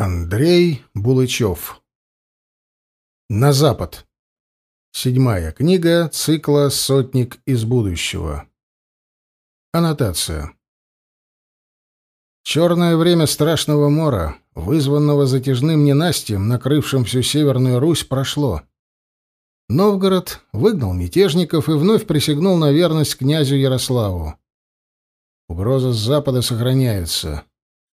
Андрей Булычев. На запад. Седьмая книга цикла «Сотник из будущего». Аннотация. Черное время страшного мора, вызванного затяжным ненастьем, накрывшим всю Северную Русь, прошло. Новгород выгнал мятежников и вновь присягнул на верность князю Ярославу. Угроза с запада сохраняется.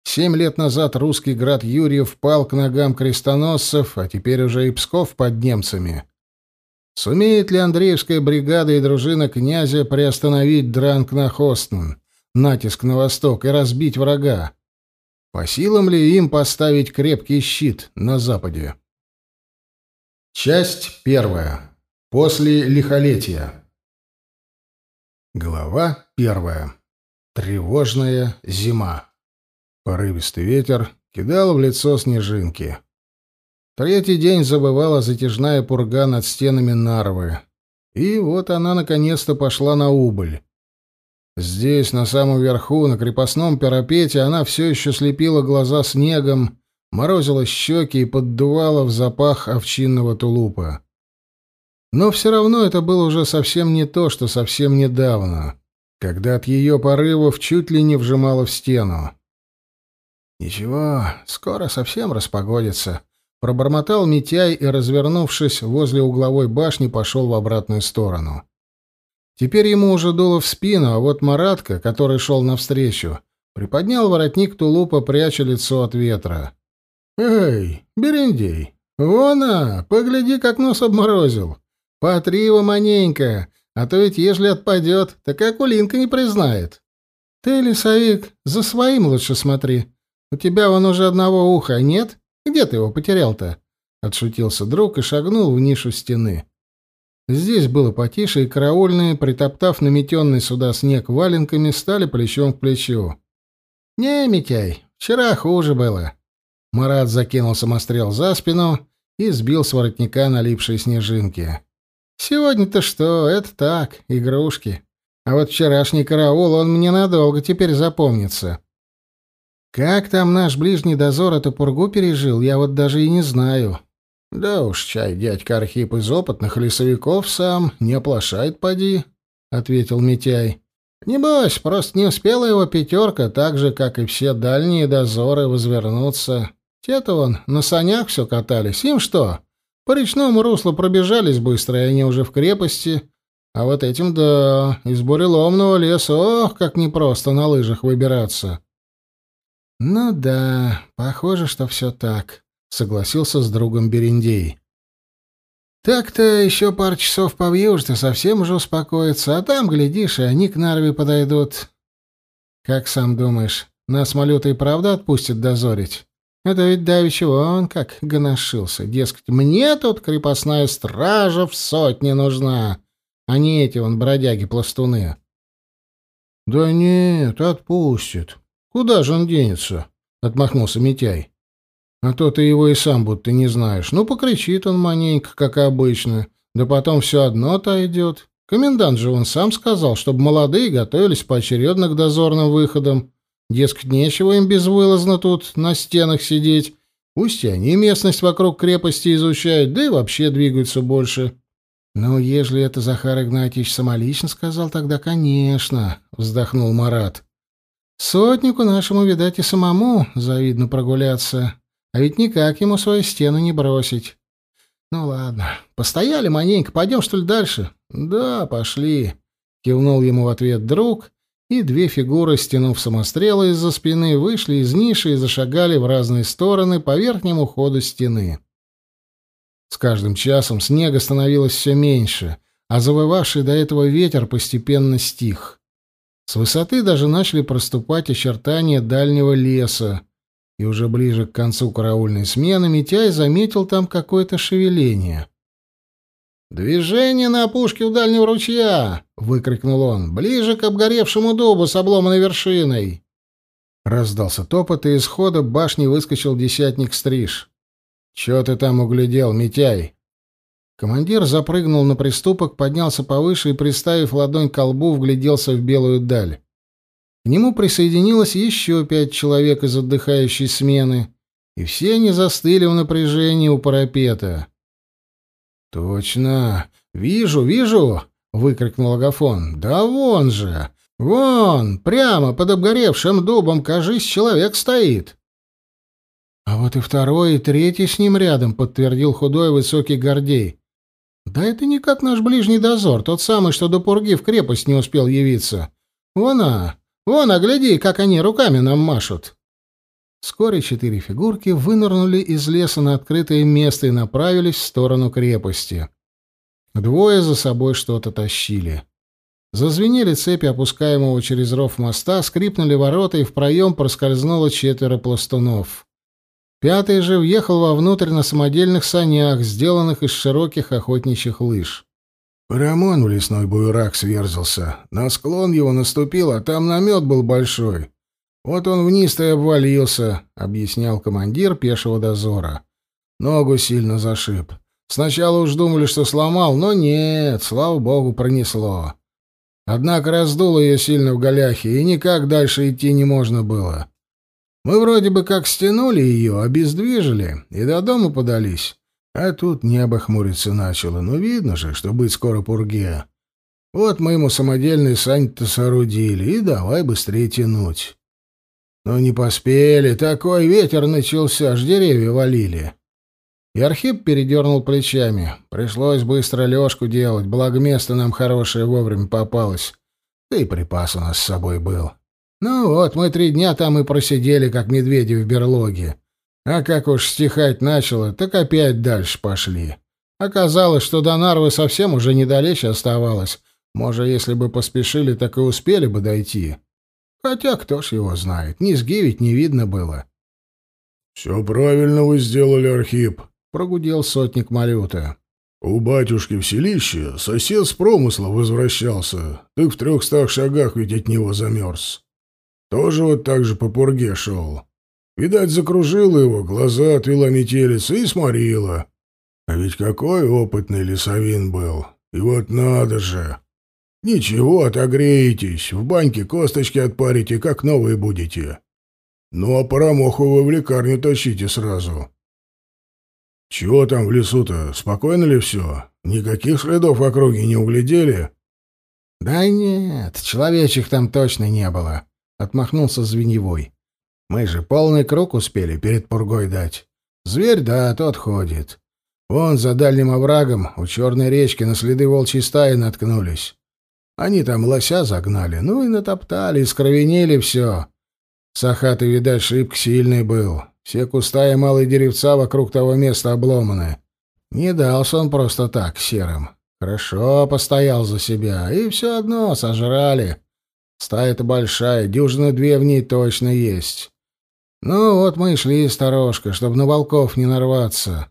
Семь лет назад русский град Юрьев пал к ногам крестоносцев, а теперь уже и Псков под немцами. Сумеет ли Андреевская бригада и дружина князя приостановить дранг на Хостн, натиск на восток и разбить врага? По силам ли им поставить крепкий щит на западе? Часть первая. После лихолетия. Глава первая. Тревожная зима. Порывистый ветер кидал в лицо снежинки. Третий день забывала затяжная пурга над стенами Нарвы. И вот она наконец-то пошла на убыль. Здесь, на самом верху, на крепостном парапете, она все еще слепила глаза снегом, морозила щеки и поддувала в запах овчинного тулупа. Но все равно это было уже совсем не то, что совсем недавно, когда от ее порывов чуть ли не вжимало в стену. «Ничего, скоро совсем распогодится», — пробормотал Митяй и, развернувшись возле угловой башни, пошел в обратную сторону. Теперь ему уже дуло в спину, а вот Маратка, который шел навстречу, приподнял воротник тулупа, пряча лицо от ветра. «Эй, Берендей, вон, а, погляди, как нос обморозил. Потри его маненько, а то ведь ежели отпадет, так Акулинка не признает. Ты, лесовик, за своим лучше смотри, у тебя вон уже одного уха нет? Где ты его потерял-то? Отшутился друг и шагнул в нишу стены. Здесь было потише, и караульные, притоптав наметенный сюда снег валенками, стали плечом к плечу. «Не, Митяй, вчера хуже было». Марат закинул самострел за спину и сбил с воротника налипшие снежинки. «Сегодня-то что? Это так, игрушки. А вот вчерашний караул, он мне надолго теперь запомнится. Как там наш ближний дозор эту пургу пережил, я вот даже и не знаю. Да уж, чай, дядька Архип из опытных лесовиков сам не оплошает, поди, — ответил Митяй. Небось, просто не успела его пятерка, так же, как и все дальние дозоры, возвернуться. Те-то вон на санях все катались. Им что? По речному руслу пробежались быстро, и они уже в крепости. А вот этим, да, из буреломного леса, ох, как непросто на лыжах выбираться. «Ну да, похоже, что все так», — согласился с другом Берендей. «Так-то еще пару часов повьюжится, совсем уже успокоится, а там, глядишь, и они к Нарве подойдут. Как сам думаешь, нас малюта и правда отпустят дозорить? Это ведь давеча он как гоношился, дескать, мне тут крепостная стража в сотне нужна, а не эти вон бродяги-пластуны». «Да нет, отпустит», Куда же он денется? Отмахнулся Митяй. А то ты его и сам будто не знаешь. Ну, покричит он маненько, как обычно. Да потом все одно отойдет. Комендант же он сам сказал, чтобы молодые готовились поочередно к дозорным выходам. Дескать, нечего им безвылазно тут на стенах сидеть. Пусть и они местность вокруг крепости изучают, да и вообще двигаются больше. «Ну, ежели это Захар Игнатьевич самолично сказал, тогда, конечно», — вздохнул Марат. Сотнику нашему, видать, и самому завидно прогуляться. А ведь никак ему свою стену не бросить. Ну ладно, постояли маненько, пойдем, что ли, дальше? Да, пошли. Кивнул ему в ответ друг, и две фигуры, стянув самострелы из-за спины, вышли из ниши и зашагали в разные стороны по верхнему ходу стены. С каждым часом снега становилось все меньше, а завывавший до этого ветер постепенно стих. С высоты даже начали проступать очертания дальнего леса, и уже ближе к концу караульной смены Митяй заметил там какое-то шевеление. «Движение на опушке у дальнего ручья!» — выкрикнул он. «Ближе к обгоревшему дубу с обломанной вершиной!» Раздался топот, и из хода башни выскочил десятник Стриж. «Чё ты там углядел, Митяй?» Командир запрыгнул на приступок, поднялся повыше и, приставив ладонь к колбу, вгляделся в белую даль. К нему присоединилось еще пять человек из отдыхающей смены, и все они застыли в напряжении у парапета. «Точно! Вижу, вижу!» — выкрикнул Агафон. «Да вон же! Вон! Прямо под обгоревшим дубом, кажись, человек стоит!» «А вот и второй, и третий с ним рядом», — подтвердил худой высокий Гордей. «Да это не как наш ближний дозор, тот самый, что до пурги в крепость не успел явиться. Вон, а! Вон, а гляди, как они руками нам машут!» Вскоре четыре фигурки вынырнули из леса на открытое место и направились в сторону крепости. Двое за собой что-то тащили. Зазвенели цепи опускаемого через ров моста, скрипнули ворота, и в проем проскользнуло четверо пластунов. Пятый же въехал вовнутрь на самодельных санях, сделанных из широких охотничьих лыж. Парамон в лесной буерак сверзился. На склон его наступил, а там намет был большой. Вот он вниз-то и обвалился, — объяснял командир пешего дозора. Ногу сильно зашиб. Сначала уж думали, что сломал, но нет, слава богу, пронесло. Однако раздуло ее сильно в голяхе, и никак дальше идти не можно было. Мы вроде бы как стянули ее, обездвижили и до дома подались. А тут небо хмуриться начало. Ну, видно же, что быть скоро пурге. Вот мы ему самодельный сань-то соорудили, и давай быстрее тянуть. Но не поспели, такой ветер начался, аж деревья валили. И Архип передернул плечами. Пришлось быстро лёжку делать, благо место нам хорошее вовремя попалось. Да и припас у нас с собой был. Ну вот, мы три дня там и просидели, как медведи в берлоге. А как уж стихать начало, так опять дальше пошли. Оказалось, что до Нарвы совсем уже недалече оставалось. Может, если бы поспешили, так и успели бы дойти. Хотя кто ж его знает, низги ведь не видно было. — Все правильно вы сделали, Архип, — прогудел сотник Малюта. — У батюшки в селище сосед с промысла возвращался. Ты в трехстах шагах ведь от него замерз. Тоже вот так же по пурге шел. Видать, закружила его, глаза отвела метелица и сморила. А ведь какой опытный лесовин был. И вот надо же. Ничего, отогреетесь, в баньке косточки отпарите, как новые будете. Ну, а парамоху вы в лекарню тащите сразу. Чего там в лесу-то? Спокойно ли все? Никаких следов в округе не углядели? Да нет, человечек там точно не было, отмахнулся Звеньевой. Мы же полный круг успели перед пургой дать. Зверь, да, тот ходит. Вон за дальним оврагом у черной речки на следы волчьей стаи наткнулись. Они там лося загнали, ну и натоптали, и скровенили все. Сахатый, видать, шибко сильный был. Все куста и малые деревца вокруг того места обломаны. Не дался он просто так серым. Хорошо постоял за себя, и все одно сожрали. Стая-то большая, дюжина две в ней точно есть. Ну вот мы и шли сторожка, чтобы на волков не нарваться.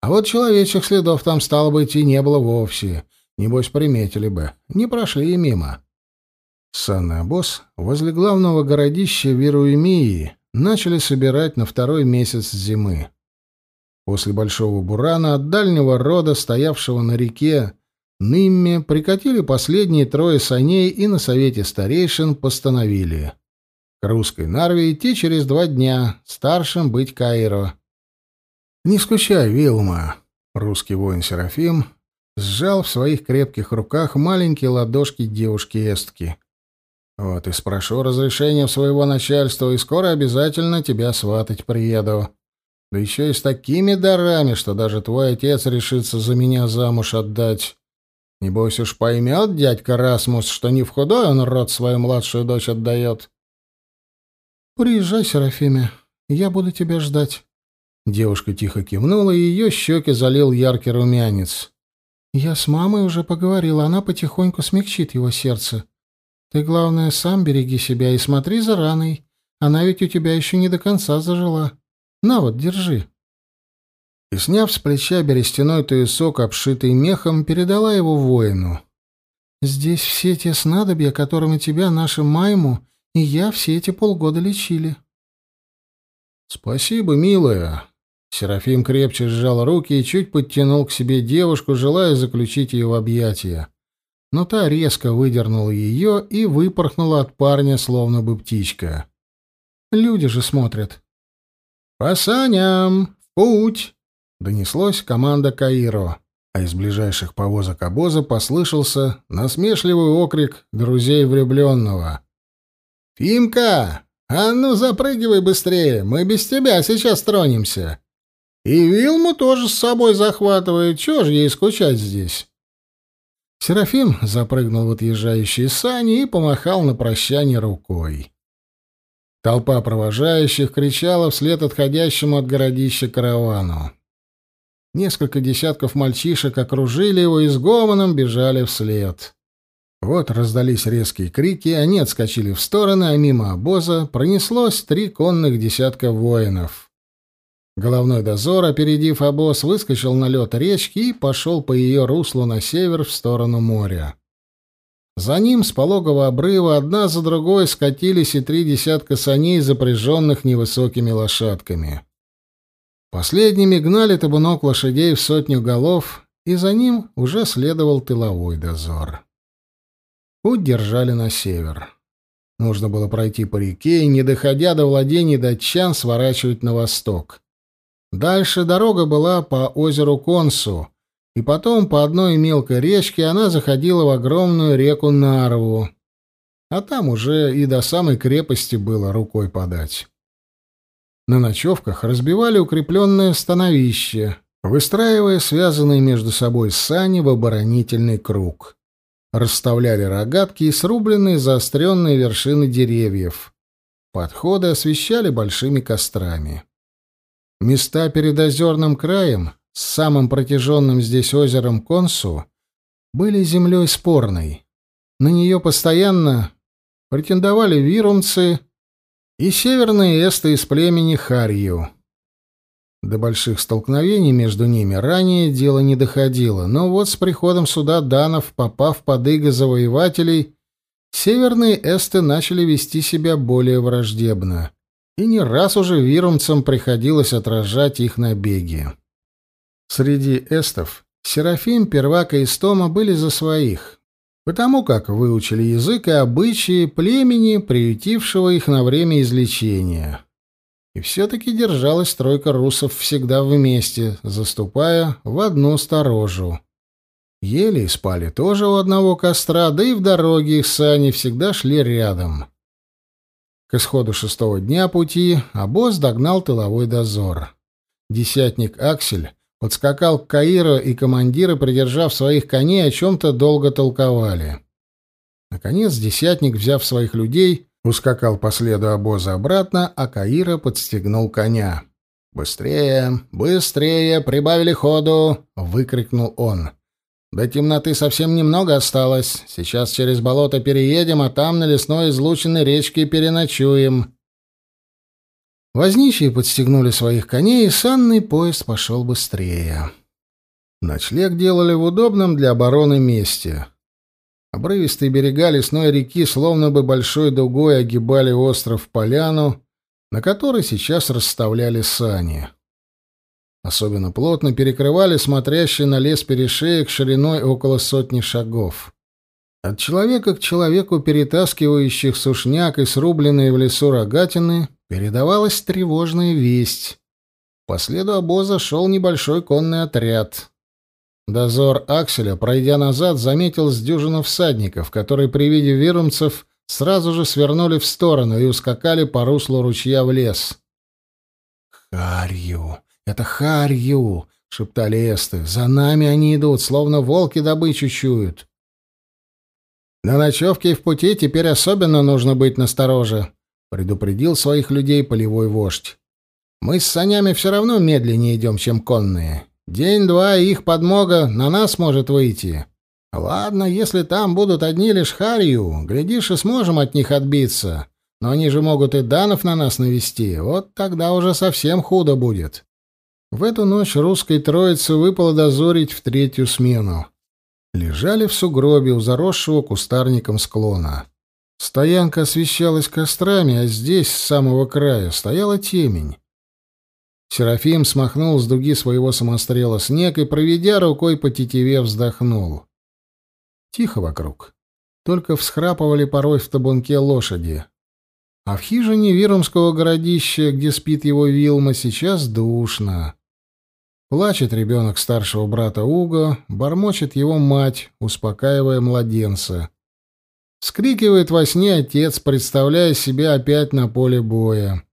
А вот человечьих следов там, стало быть, и не было вовсе. Небось, приметили бы. Не прошли мимо. Санный обоз возле главного городища Вируемии начали собирать на второй месяц зимы. После большого бурана от дальнего рода, стоявшего на реке Нимме, прикатили последние трое саней и на совете старейшин постановили к русской Нарве идти через два дня, старшим быть Каиро. «Не скучай, Вилма!» Русский воин Серафим сжал в своих крепких руках маленькие ладошки девушки Эстки. «Вот и спрошу разрешения своего начальства, и скоро обязательно тебя сватать приеду. Да еще и с такими дарами, что даже твой отец решится за меня замуж отдать. Небось уж поймет дядька Расмус, что не в худой он род свою младшую дочь отдает». «Приезжай, Серафиме, я буду тебя ждать». Девушка тихо кивнула, и ее щеки залил яркий румянец. Я с мамой уже поговорила, она потихоньку смягчит его сердце. Ты, главное, сам береги себя и смотри за раной. Она ведь у тебя еще не до конца зажила. На вот, держи. И, сняв с плеча берестяной туесок, обшитый мехом, передала его воину. «Здесь все те снадобья, которыми тебя, наша Майму, и я все эти полгода лечили». «Спасибо, милая. Серафим крепче сжал руки и чуть подтянул к себе девушку, желая заключить ее в объятия. Но та резко выдернула ее и выпорхнула от парня, словно бы птичка. «Люди же смотрят». «По саням! Путь!» — донеслось команда Каиро, а из ближайших повозок обоза послышался насмешливый окрик друзей влюбленного. «Фимка, а ну запрыгивай быстрее, мы без тебя сейчас тронемся!» «И Вилму тоже с собой захватывает, чего же ей скучать здесь?» Серафим запрыгнул в отъезжающие сани и помахал на прощание рукой. Толпа провожающих кричала вслед отходящему от городища каравану. Несколько десятков мальчишек окружили его и с гомоном бежали вслед. Вот раздались резкие крики, они отскочили в стороны, а мимо обоза пронеслось три конных десятка воинов. Головной дозор, опередив обоз, выскочил на лед речки и пошел по ее руслу на север в сторону моря. За ним с пологого обрыва одна за другой скатились и три десятка саней, запряженных невысокими лошадками. Последними гнали табунок лошадей в сотню голов, и за ним уже следовал тыловой дозор. Путь держали на север. Нужно было пройти по реке и, не доходя до владений датчан, сворачивать на восток. Дальше дорога была по озеру Консу, и потом по одной мелкой речке она заходила в огромную реку Нарву, а там уже и до самой крепости было рукой подать. На ночевках разбивали укрепленное становище, выстраивая связанные между собой сани в оборонительный круг. Расставляли рогатки и срубленные заостренные вершины деревьев. Подходы освещали большими кострами. Места перед озерным краем, с самым протяженным здесь озером Консу, были землей спорной. На нее постоянно претендовали вирумцы и северные эсты из племени Харью. До больших столкновений между ними ранее дело не доходило, но вот с приходом суда данов, попав под иго завоевателей, северные эсты начали вести себя более враждебно и не раз уже вирумцам приходилось отражать их набеги. Среди эстов Серафим, Первак и Истома были за своих, потому как выучили язык и обычаи племени, приютившего их на время излечения. И все-таки держалась тройка русов всегда вместе, заступая в одну сторожу. Ели и спали тоже у одного костра, да и в дороге их сани всегда шли рядом. К исходу шестого дня пути обоз догнал тыловой дозор. Десятник Аксель подскакал к Каиру, и командиры, придержав своих коней, о чем-то долго толковали. Наконец десятник, взяв своих людей, ускакал по следу обоза обратно, а Каира подстегнул коня. «Быстрее! Быстрее! Прибавили ходу!» — выкрикнул он. До темноты совсем немного осталось. Сейчас через болото переедем, а там на лесной излученной речке переночуем. Возничие подстегнули своих коней, и санный поезд пошел быстрее. Ночлег делали в удобном для обороны месте. Обрывистые берега лесной реки словно бы большой дугой огибали остров-поляну, на которой сейчас расставляли сани. Особенно плотно перекрывали смотрящий на лес перешеек шириной около сотни шагов. От человека к человеку, перетаскивающих сушняк и срубленные в лесу рогатины, передавалась тревожная весть. По следу обоза шел небольшой конный отряд. Дозор Акселя, пройдя назад, заметил с дюжину всадников, которые при виде вирумцев сразу же свернули в сторону и ускакали по руслу ручья в лес. «Харью! «Это Харью!» — шептали эсты. «За нами они идут, словно волки добычу чуют». «На ночевке и в пути теперь особенно нужно быть настороже», — предупредил своих людей полевой вождь. «Мы с санями все равно медленнее идем, чем конные. День-два, их подмога на нас может выйти. Ладно, если там будут одни лишь Харью, глядишь, и сможем от них отбиться. Но они же могут и данов на нас навести, вот тогда уже совсем худо будет». В эту ночь русской троице выпало дозорить в третью смену. Лежали в сугробе у заросшего кустарником склона. Стоянка освещалась кострами, а здесь, с самого края, стояла темень. Серафим смахнул с дуги своего самострела снег и, проведя рукой по тетиве, вздохнул. Тихо вокруг. Только всхрапывали порой в табунке лошади. А в хижине Вирумского городища, где спит его Вилма, сейчас душно. Плачет ребенок старшего брата Уго, бормочет его мать, успокаивая младенца. Скрикивает во сне отец, представляя себя опять на поле боя.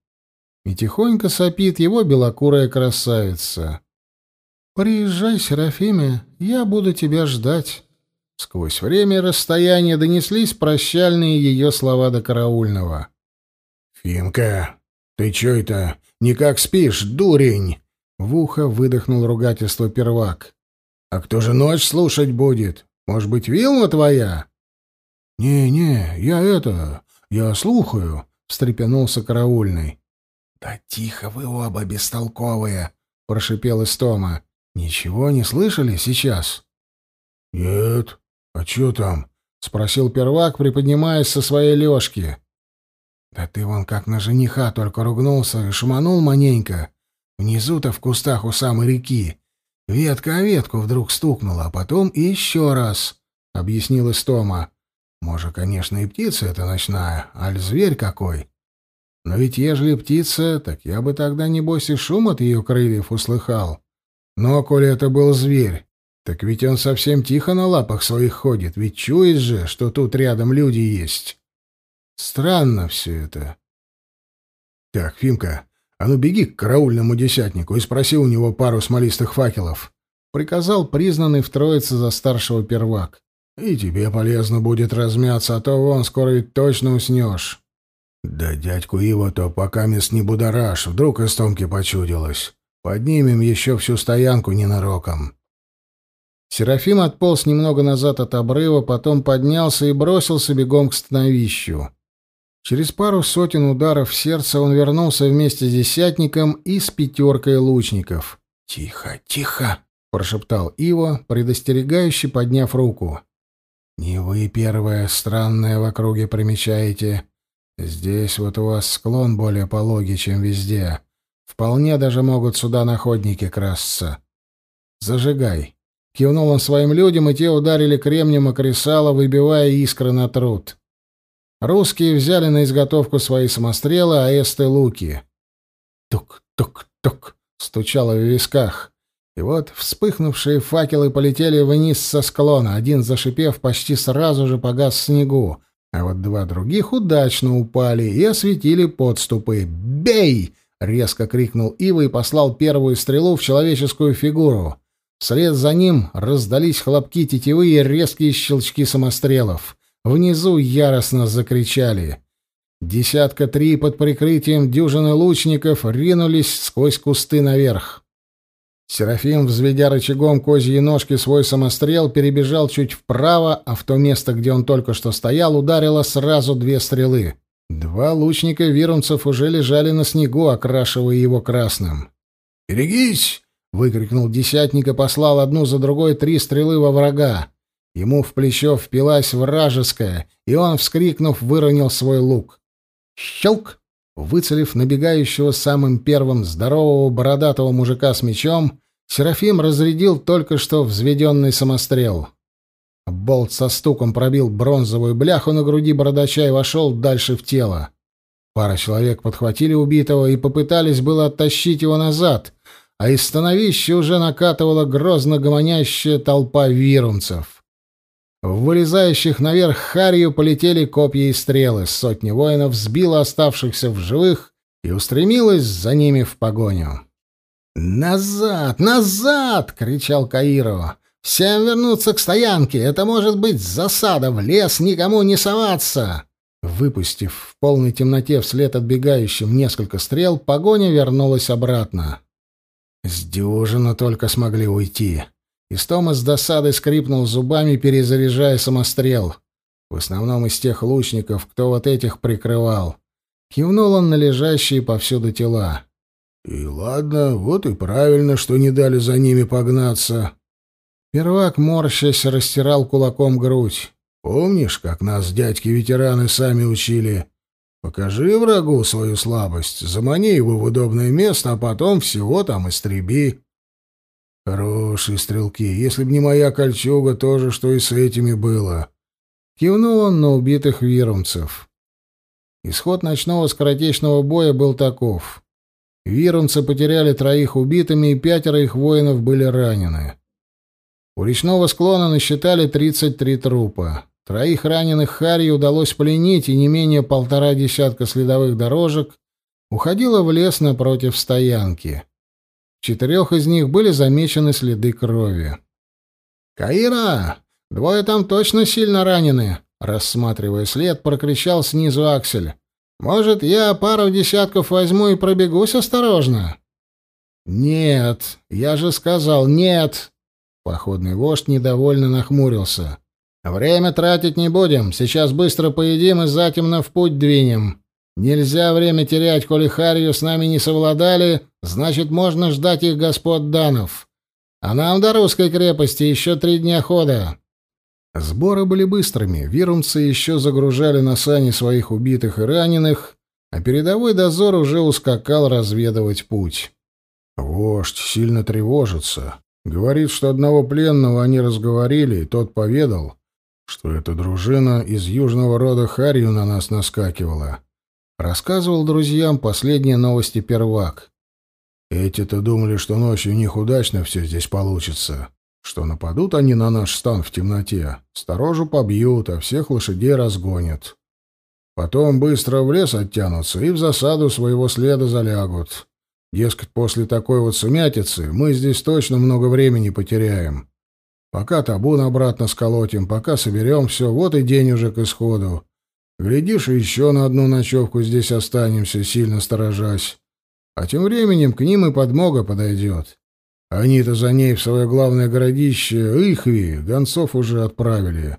И тихонько сопит его белокурая красавица. «Приезжай, Серафиме, я буду тебя ждать». Сквозь время и расстояние донеслись прощальные ее слова до караульного. «Фимка, ты чё это? Никак спишь, дурень?» В ухо выдохнул ругательство первак. «А кто же ночь слушать будет? Может быть, Вилма твоя?» «Не-не, я это... Я слухаю», — встрепенулся караульный. «Да тихо вы оба бестолковые!» — прошипел Истома. «Ничего не слышали сейчас?» «Нет. А чё там?» — спросил первак, приподнимаясь со своей лёжки. «Да ты вон как на жениха только ругнулся и шуманул маненько. Внизу-то в кустах у самой реки. Ветка о ветку вдруг стукнула, а потом и еще раз», — объяснил Истома. «Может, конечно, и птица эта ночная, аль зверь какой. Но ведь ежели птица, так я бы тогда, небось, и шум от ее крыльев услыхал. Но, коли это был зверь, так ведь он совсем тихо на лапах своих ходит, ведь чует же, что тут рядом люди есть. Странно все это. Так, Фимка, а ну беги к караульному десятнику и спроси у него пару смолистых факелов. Приказал признанный в троице за старшего первак. И тебе полезно будет размяться, а то вон скоро ведь точно уснешь. Да дядьку Ива-то пока мест не будораж, вдруг из Томки почудилось. Поднимем еще всю стоянку ненароком. Серафим отполз немного назад от обрыва, потом поднялся и бросился бегом к становищу. Через пару сотен ударов в сердце он вернулся вместе с десятником и с пятеркой лучников. «Тихо, тихо!» — прошептал Иво, предостерегающе подняв руку. «Не вы первое странное в округе примечаете. Здесь вот у вас склон более пологий, чем везде. Вполне даже могут сюда находники красться. Зажигай!» Кивнул он своим людям, и те ударили кремнем о кресало, выбивая искры на труд. Русские взяли на изготовку свои самострелы, а эсты — луки. Тук-тук-тук стучало в висках. И вот вспыхнувшие факелы полетели вниз со склона, один, зашипев, почти сразу же погас в снегу, а вот два других удачно упали и осветили подступы. «Бей!» — резко крикнул Ива и послал первую стрелу в человеческую фигуру. Вслед за ним раздались хлопки тетивы и резкие щелчки самострелов. Внизу яростно закричали. Десятка три под прикрытием дюжины лучников ринулись сквозь кусты наверх. Серафим, взведя рычагом козьи ножки свой самострел, перебежал чуть вправо, а в то место, где он только что стоял, ударило сразу две стрелы. Два лучника вирунцев уже лежали на снегу, окрашивая его красным. «Берегись!» — выкрикнул десятник и послал одну за другой три стрелы во врага. Ему в плечо впилась вражеская, и он, вскрикнув, выронил свой лук. Щелк! Выцелив набегающего самым первым здорового бородатого мужика с мечом, Серафим разрядил только что взведенный самострел. Болт со стуком пробил бронзовую бляху на груди бородача и вошел дальше в тело. Пара человек подхватили убитого и попытались было оттащить его назад, а из становища уже накатывала грозно гомонящая толпа вирунцев. В вылезающих наверх харью полетели копья и стрелы. Сотни воинов сбила оставшихся в живых и устремилась за ними в погоню. «Назад! Назад!» — кричал Каирова. «Всем вернуться к стоянке! Это может быть засада! В лес никому не соваться!» Выпустив в полной темноте вслед отбегающим несколько стрел, погоня вернулась обратно. С только смогли уйти. Истома с досадой скрипнул зубами, перезаряжая самострел. В основном из тех лучников, кто вот этих прикрывал. Кивнул он на лежащие повсюду тела. «И ладно, вот и правильно, что не дали за ними погнаться». Первак, морщась, растирал кулаком грудь. «Помнишь, как нас дядьки-ветераны сами учили? Покажи врагу свою слабость, замани его в удобное место, а потом всего там истреби». Хорошие стрелки. Если б не моя кольчуга, то же, что и с этими было. Кивнул он на убитых вирумцев. Исход ночного скоротечного боя был таков. Вирунцы потеряли троих убитыми, и пятеро их воинов были ранены. У речного склона насчитали 33 трупа. Троих раненых Харри удалось пленить, и не менее полтора десятка следовых дорожек уходило в лес напротив стоянки. В четырех из них были замечены следы крови. «Каира! Двое там точно сильно ранены!» Рассматривая след, прокричал снизу Аксель. «Может, я пару десятков возьму и пробегусь осторожно?» «Нет, я же сказал нет!» Походный вождь недовольно нахмурился. «Время тратить не будем. Сейчас быстро поедим и затемно в путь двинем. Нельзя время терять, коли Харью с нами не совладали, значит, можно ждать их господ Данов. А нам до русской крепости еще три дня хода». Сборы были быстрыми. Вирумцы еще загружали на сани своих убитых и раненых, а передовой дозор уже ускакал разведывать путь. Вождь сильно тревожится. Говорит, что одного пленного они разговорили, и тот поведал, что эта дружина из южного рода Харью на нас наскакивала. Рассказывал друзьям последние новости первак. Эти-то думали, что ночью у них удачно все здесь получится что нападут они на наш стан в темноте, сторожу побьют, а всех лошадей разгонят. Потом быстро в лес оттянутся и в засаду своего следа залягут. Дескать, после такой вот сумятицы мы здесь точно много времени потеряем. Пока табун обратно сколотим, пока соберем все, вот и день уже к исходу. Глядишь, еще на одну ночевку здесь останемся, сильно сторожась. А тем временем к ним и подмога подойдет. Они-то за ней в свое главное городище Ихви гонцов уже отправили.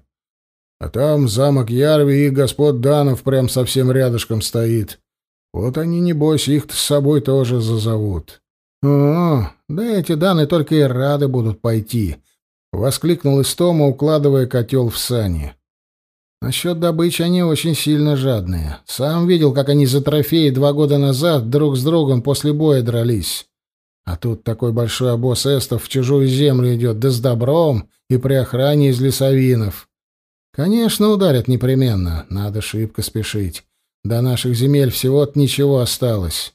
А там замок Ярви и господ Данов прям совсем рядышком стоит. Вот они, небось, их-то с собой тоже зазовут. — О, да эти Даны только и рады будут пойти, — воскликнул Истома, укладывая котел в сани. Насчет добычи они очень сильно жадные. Сам видел, как они за трофеи два года назад друг с другом после боя дрались. А тут такой большой обоз эстов в чужую землю идет, да с добром и при охране из лесовинов. Конечно, ударят непременно, надо шибко спешить. До наших земель всего-то ничего осталось.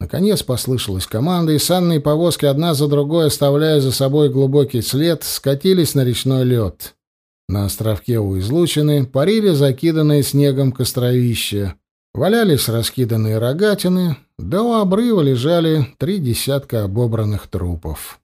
Наконец послышалась команда, и санные повозки одна за другой, оставляя за собой глубокий след, скатились на речной лед. На островке у излучины парили закиданные снегом костровища. Валялись раскиданные рогатины, да у обрыва лежали три десятка обобранных трупов.